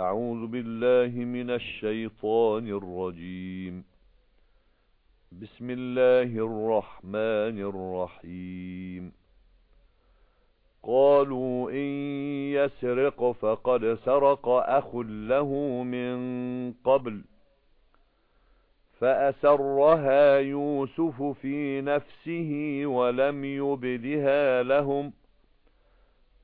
أعوذ بالله من الشيطان الرجيم. بسم الله الرحمن الرحيم. قالوا إن يسرق فقد سرق أخ له من قبل فأسرها يوسف في نفسه ولم يبدها لهم.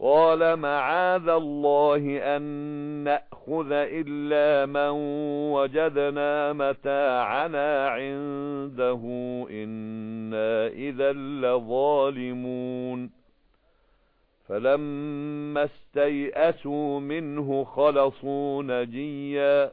قال معاذ الله أن نأخذ إلا من وجدنا متاعنا عنده إنا إذا لظالمون. فلما استيئسوا منه خلصوا نجيا.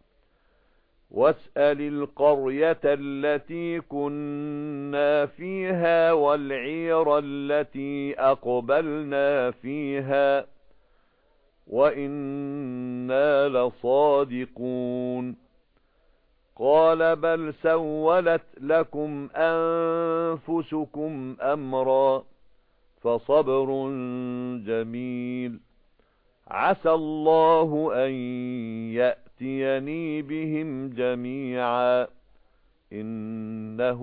واسأل القرية التي كنا فيها والعير التي أقبلنا فيها وإنا لصادقون. قال بل سولت لكم أنفسكم أمرا فصبر جميل. عسى الله أن يأتيني بهم جميعا إنه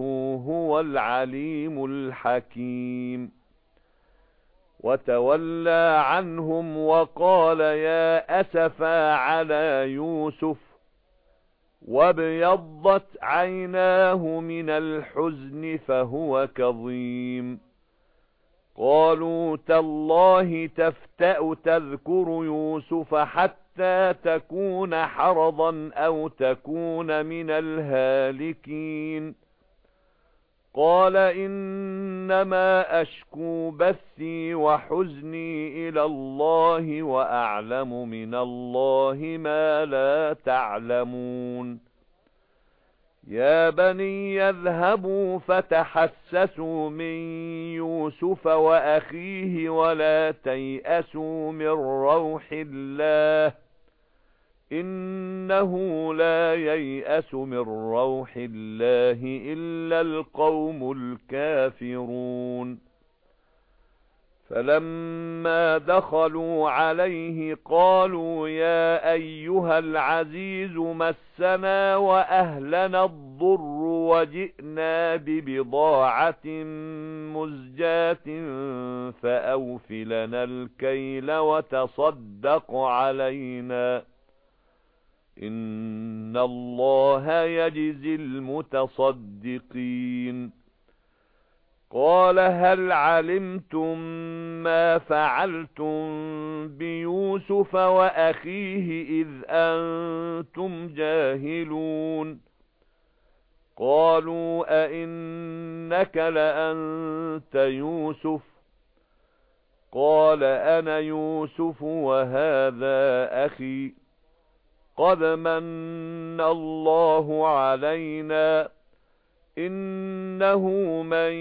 هو العليم الحكيم وتولى عنهم وقال يا أسفا على يوسف وابيضت عيناه من الحزن فهو كظيم قالوا تالله تفتأ تذكر يوسف حتى تكون حرضا أو تكون من الهالكين قال إنما أشكو بثي وحزني إلى الله وأعلم من الله ما لا تعلمون يا بني يذهبوا فتحسسوا من يوسف وأخيه ولا تيأسوا من روح الله إنه لا ييأس من روح الله إلا القوم الكافرون. فَلَمَّا دَخَلُوا عَلَيْهِ قَالُوا يَا أَيُّهَا الْعَزِيزُ مَسَّنَا وَأَهْلَنَا الضُّرُّ وَجِئْنَا بِبِضَاعَةٍ مُزْجَاةٍ فَأَوْفِ لَنَا الْكَيْلَ وَتَصَدَّقْ عَلَيْنَا. إِنَّ اللَّهَ يَجْزِي الْمُتَصَدِّقِينَ قال هل علمتم ما فعلتم بيوسف وأخيه إذ أنتم جاهلون قالوا أئنك لأنت يوسف قال أنا يوسف وهذا أخي قد من الله علينا إِنَّهُ مَن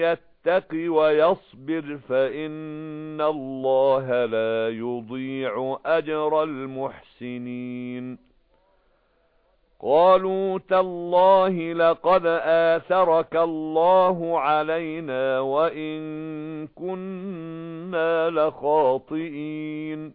يَتَّقِ وَيَصْبِرْ فَإِنَّ اللَّهَ لَا يُضِيعُ أَجْرَ الْمُحْسِنِينَ قالوا تالله لقد آثرك الله علينا وإن كنا لخاطئين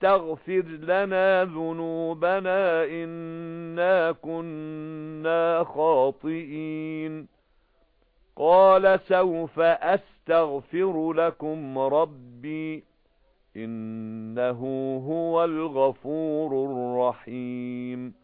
تَغْفِرْ لَنَا ذُنُوبَنَا إِنَّا كُنَّا خَاطِئِينَ. قَالَ سَوْفَ أَسْتَغْفِرُ لَكُمْ رَبِّي إِنَّهُ هُوَ الْغَفُورُ الرَّحِيمُ.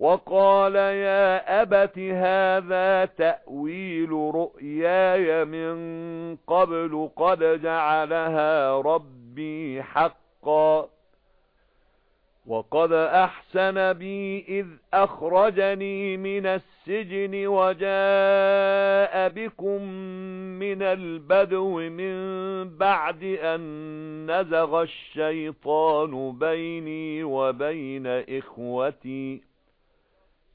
وَقَالَ يَا أَبَتِ هَذَا تَأْوِيلُ رُؤْيَايَ مِنْ قَبْلُ قَدْ جَعَلَهَا رَبِّي حَقًّا وَقَدْ أَحْسَنَ بِي إِذْ أَخْرَجَنِي مِنَ السِّجْنِ وَجَاءَ بِكُمْ مِنَ الْبَدْوِ مِنْ بَعْدِ أَنْ نَزَغَ الشَّيْطَانُ بَيْنِي وَبَيْنَ إِخْوَتِي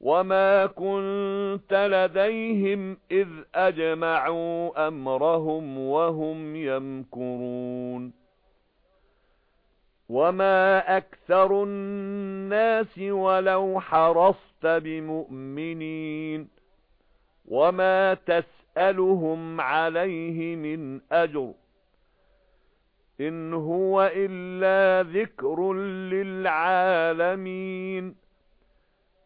وَمَا كُنتَ لَدَيْهِمْ إِذْ أَجْمَعُوا أَمْرَهُمْ وَهُمْ يَمْكُرُونَ وَمَا أَكْثَرُ النَّاسِ وَلَوْ حَرَصْتَ بِمُؤْمِنِينَ وَمَا تَسْأَلُهُمْ عَلَيْهِ مِنْ أَجْرٍ إِنْ هُوَ إِلَّا ذِكْرٌ لِلْعَالَمِينَ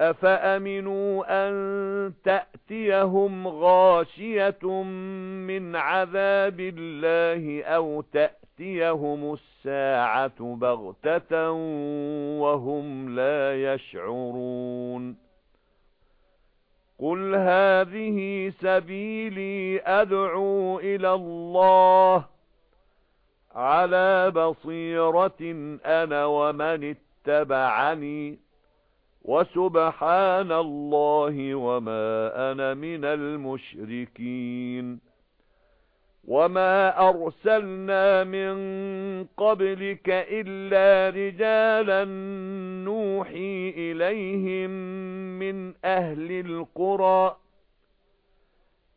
أَفَأَمِنُوا أَن تَأْتِيَهُمْ غَاشِيَةٌ مِنْ عَذَابِ اللَّهِ أَوْ تَأْتِيَهُمُ السَّاعَةُ بَغْتَةً وَهُمْ لَا يَشْعُرُونَ قُلْ هَذِهِ سَبِيلِي أَدْعُو إِلَى اللَّهِ عَلَى بَصِيرَةٍ أَنَا وَمَنِ اتَّبَعَنِي وَسُبْحَانَ اللَّهِ وَمَا أَنَا مِنَ الْمُشْرِكِينَ. وَمَا أَرْسَلْنَا مِن قَبْلِكَ إِلَّا رِجَالًا نُوحِي إِلَيْهِم مِّنْ أَهْلِ الْقُرَى.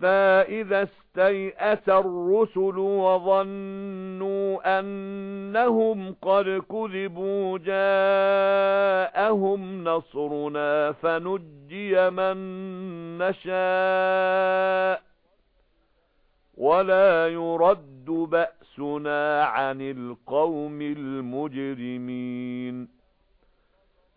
حَتَّى إِذَا اسْتَيْأَسَ الرُّسُلُ وَظَنُّوا أَنَّهُمْ قَدْ كُذِبُوا جَاءَهُمْ نَصْرُنَا فَنُجِّيَ مَن نَّشَاءُ وَلَا يُرَدُّ بَأْسُنَا عَنِ الْقَوْمِ الْمُجْرِمِينَ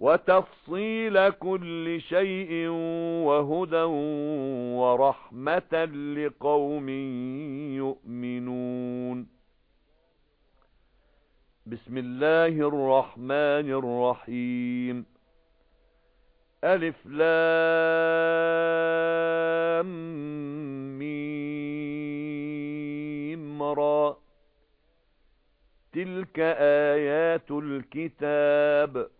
وَتَفْصِيلَ كُلِّ شَيْءٍ وَهُدًى وَرَحْمَةً لِقَوْمٍ يُؤْمِنُونَ. بِسْمِ اللَّهِ الرَّحْمَنِ الرَّحِيمِ. أَلِف لَامْ مِيم رَا. تِلْكَ آيَاتُ الْكِتَابِ.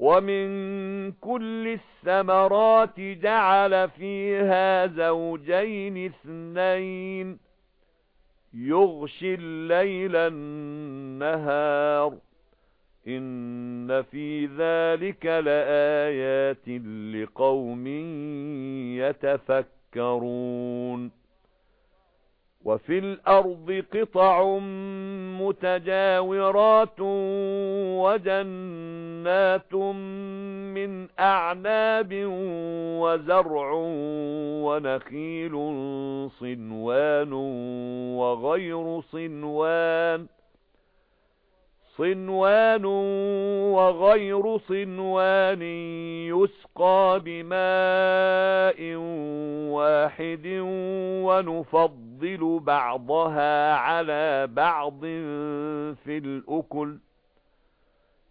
وَمِن كُلِّ الثَّمَرَاتِ جَعَلَ فِيهَا زَوْجَيْنِ اثْنَيْنِ يُغْشِي اللَّيْلَ النَّهَارَ إِنَّ فِي ذَلِكَ لَآيَاتٍ لِقَوْمٍ يَتَفَكَّرُونَ وَفِي الْأَرْضِ قِطَعٌ مُتَجَاوِرَاتٌ وَجَنَّاتٌ مِنْ أَعْنَابٍ وَزَرْعٌ وَنَخِيلٌ صِنْوَانٌ وَغَيْرُ صِنْوَانٍ صِنْوَانٌ وَغَيْرُ صِنْوَانٍ يُسْقَى بِمَاءٍ وَاحِدٍ وَنُفَضِّلُ بَعْضَهَا عَلَى بَعْضٍ فِي الْأُكُلِ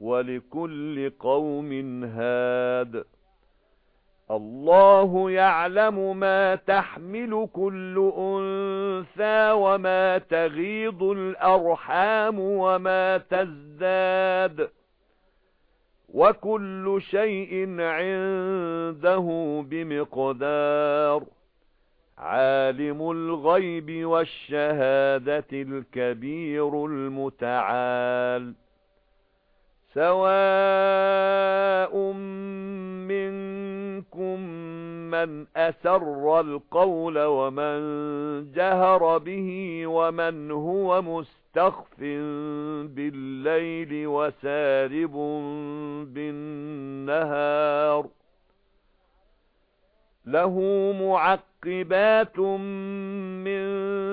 وَلِكُلِّ قَوْمٍ هَادٍ. اللَّهُ يَعْلَمُ مَا تَحْمِلُ كُلُّ أُنثَىٰ وَمَا تَغِيضُ الْأَرْحَامُ وَمَا تَزْدَادُ. وَكُلُّ شَيْءٍ عِندَهُ بِمِقْدَارٍ. عَالِمُ الْغَيْبِ وَالشَّهَادَةِ الْكَبِيرُ الْمُتَعَالِ. سَوَاءٌ مِنْكُمْ مَنْ أَسَرَّ الْقَوْلَ وَمَنْ جَهَرَ بِهِ وَمَنْ هُوَ مُسْتَخْفٍ بِاللَّيْلِ وَسَارِبٌ بِالنَّهَارِ لَهُ مُعَقِّبَاتٌ مِّن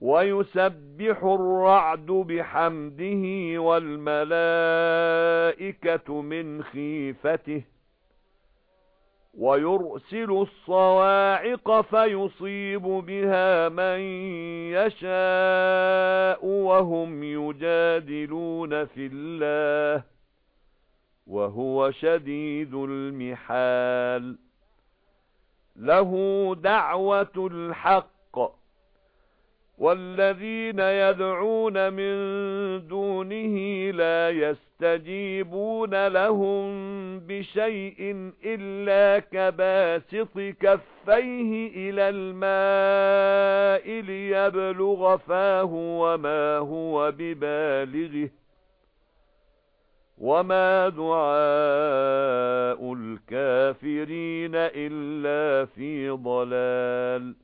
وَيُسَبِّحُ الرَّعْدُ بِحَمْدِهِ وَالْمَلَائِكَةُ مِنْ خِيفَتِهِ وَيُرْسِلُ الصَّوَاعِقَ فَيُصِيبُ بِهَا مَن يَشَاءُ وَهُمْ يُجَادِلُونَ فِي اللَّهِ وَهُوَ شَدِيدُ الْمِحَالِ لَهُ دَعْوَةُ الْحَقِّ وَالَّذِينَ يَدْعُونَ مِن دُونِهِ لَا يَسْتَجِيبُونَ لَهُم بِشَيْءٍ إِلَّا كَبَاسِطِ كَفَّيْهِ إِلَى الْمَاءِ لِيَبْلُغَ فَاهُ وَمَا هُوَ بِبَالِغِهِ وَمَا دُعَاءُ الْكَافِرِينَ إِلَّا فِي ضَلَالٍ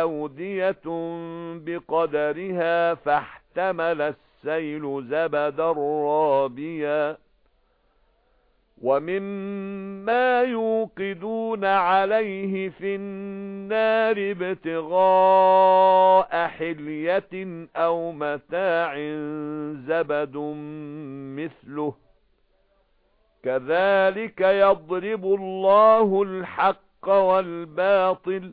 أَوْدِيَةٌ بِقَدَرِهَا فَاحْتَمَلَ السَّيْلُ زَبَدًا رَّابِيًا وَمِمَّا يُوقِدُونَ عَلَيْهِ فِي النَّارِ ابْتِغَاءَ حِلْيَةٍ أَوْ مَتَاعٍ زَبَدٌ مِثْلُهُ. كَذَلِكَ يَضْرِبُ اللَّهُ الْحَقَّ وَالْبَاطِلَ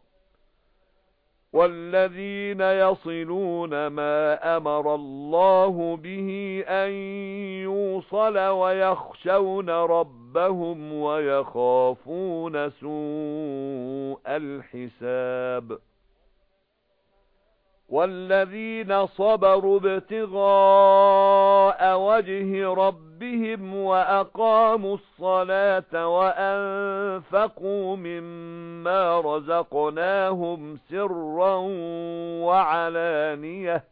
وَالَّذِينَ يَصِلُونَ مَا أَمَرَ اللَّهُ بِهِ أَن يُوصَلَ وَيَخْشَوْنَ رَبَّهُمْ وَيَخَافُونَ سُوءَ الْحِسَابِ. وَالَّذِينَ صَبَرُوا ابْتِغَاءَ وَجْهِ رَبِّهِمْ وَأَقَامُوا الصَّلَاةَ وَأَنفَقُوا مِمَّا رَزَقْنَاهُمْ سِرًّا وَعَلَانِيَةً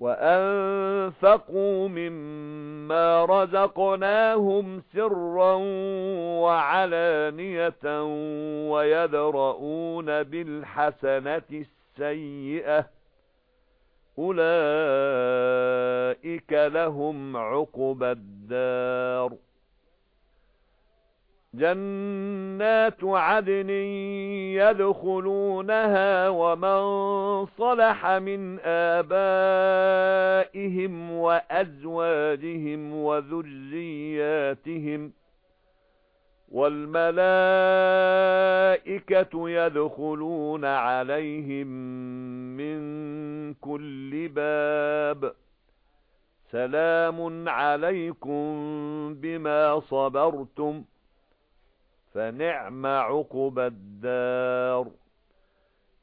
وَأَنفَقُوا مِمَّا رَزَقْنَاهُمْ سِرًّا وَعَلَانِيَةً وَيَدْرَؤُونَ بِالْحَسَنَةِ السَّيِّئَةَ. أُولَئِكَ لَهُمْ عُقْبَى الدَّارِ. جَنَّاتُ عَدْنٍ يَدْخُلُونَهَا وَمَن صَلَحَ مِنْ آبَائِهِمْ وَأَزْوَاجِهِمْ وَذُرِّيَّاتِهِمْ وَالْمَلَائِكَةُ يَدْخُلُونَ عَلَيْهِمْ مِنْ كُلِّ بَابٍ. سَلَامٌ عَلَيْكُمْ بِمَا صَبَرْتُمْ فَنِعْمَ عُقْبَى الدَّارِ.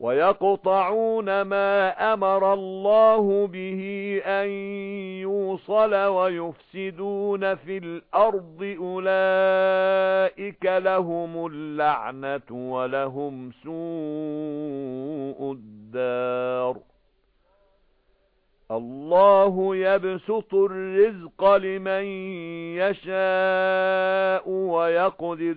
وَيَقْطَعُونَ مَا أَمَرَ اللَّهُ بِهِ أَن يُوصَلَ وَيُفْسِدُونَ فِي الْأَرْضِ أُولَئِكَ لَهُمُ اللَّعْنَةُ وَلَهُمْ سُوءُ الدَّارِ. اللَّهُ يَبْسُطُ الرِّزْقَ لِمَن يَشَاءُ وَيَقْدِرُ.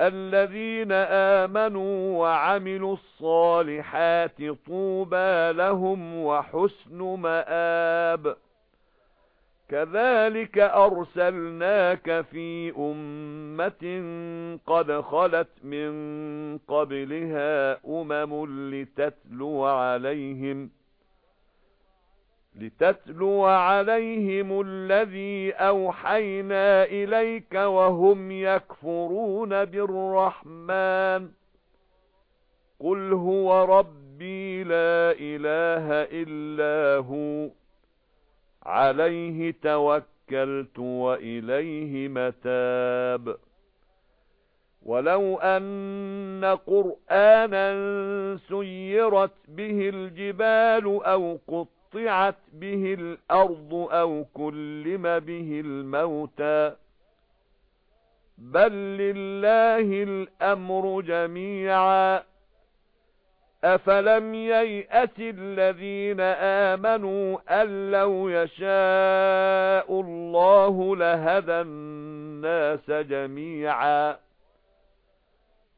الَّذِينَ آمَنُوا وَعَمِلُوا الصَّالِحَاتِ طُوبَى لَهُمْ وَحُسْنُ مَآبٍ. كَذَلِكَ أَرْسَلْنَاكَ فِي أُمَّةٍ قَدْ خَلَتْ مِنْ قَبْلِهَا أُمَمٌ لِتَتْلُوَ عَلَيْهِمْ لِتَتْلُوَ عَلَيْهِمُ الَّذِي أَوْحَيْنَا إِلَيْكَ وَهُمْ يَكْفُرُونَ بِالرَّحْمَنِ. قُلْ هُوَ رَبِّي لَا إِلَٰهَ إِلَّا هُوَ. عَلَيْهِ تَوَكَّلْتُ وَإِلَيْهِ مَتَابِ. وَلَوْ أَنَّ قُرْآنًا سُيِّرَتْ بِهِ الْجِبَالُ أَوْ قُطِّعَتْ بِهِ الْأَرْضُ أَوْ كُلِّمَ بِهِ الْمَوْتَى. بَل لِّلَّهِ الْأَمْرُ جَمِيعًا. أَفَلَمْ يَيْأَسِ الَّذِينَ آمَنُوا أَن لَّوْ يَشَاءُ اللَّهُ لَهَدَى النَّاسَ جَمِيعًا.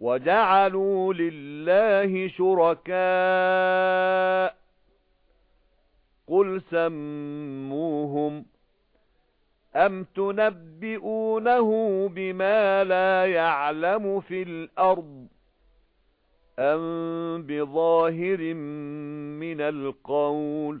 وَجَعَلُوا لِلَّهِ شُرَكَاءَ. قُلْ سَمُّوهُمْ أَمْ تُنَبِّئُونَهُ بِمَا لَا يَعْلَمُ فِي الْأَرْضِ أَمْ بِظَاهِرٍ مِنَ الْقَوْلِ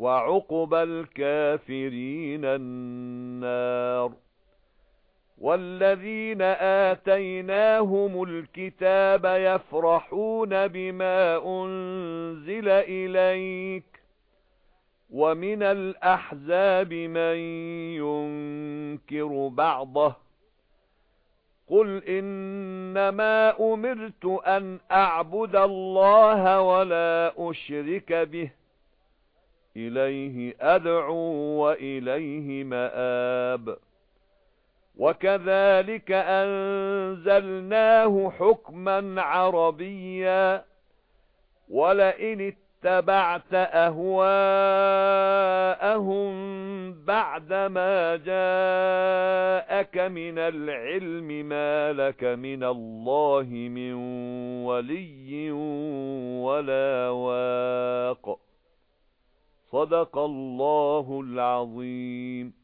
وَعُقْبَى الْكَافِرِينَ النَّارُ وَالَّذِينَ آتَيْنَاهُمُ الْكِتَابَ يَفْرَحُونَ بِمَا أُنْزِلَ إِلَيْكَ وَمِنَ الْأَحْزَابِ مَن يُنكِرُ بَعْضَهُ قُلْ إِنَّمَا أُمِرْتُ أَنْ أَعْبُدَ اللَّهَ وَلَا أُشْرِكَ بِهِ إِلَيْهِ أَدْعُو وَإِلَيْهِ مَآبِ. وَكَذَلِكَ أَنزَلْنَاهُ حُكْمًا عَرَبِيًّا. وَلَئِنِ اتَّبَعْتَ أَهْوَاءَهُمْ بَعْدَمَا جَاءَكَ مِنَ الْعِلْمِ مَا لَكَ مِنَ اللَّهِ مِنْ وَلِيٍّ وَلَا وَاقٍ. صَدَقَ اللَّهُ الْعَظِيمُ.